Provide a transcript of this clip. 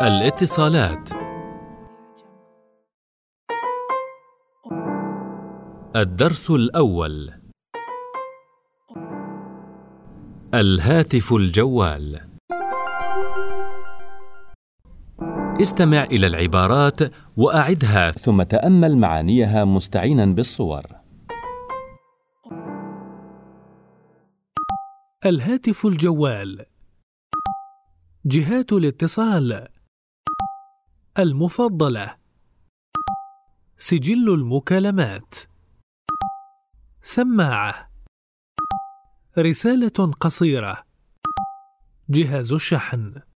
الاتصالات. الدرس الأول. الهاتف الجوال. استمع إلى العبارات وأعدها. ثم تأمل معانيها مستعينا بالصور. الهاتف الجوال. جهات الاتصال. المفضلة. سجل المكالمات. سماعة. رسالة قصيرة. جهاز الشحن